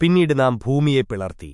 പിന്നീട് നാം ഭൂമിയെ പിളർത്തി.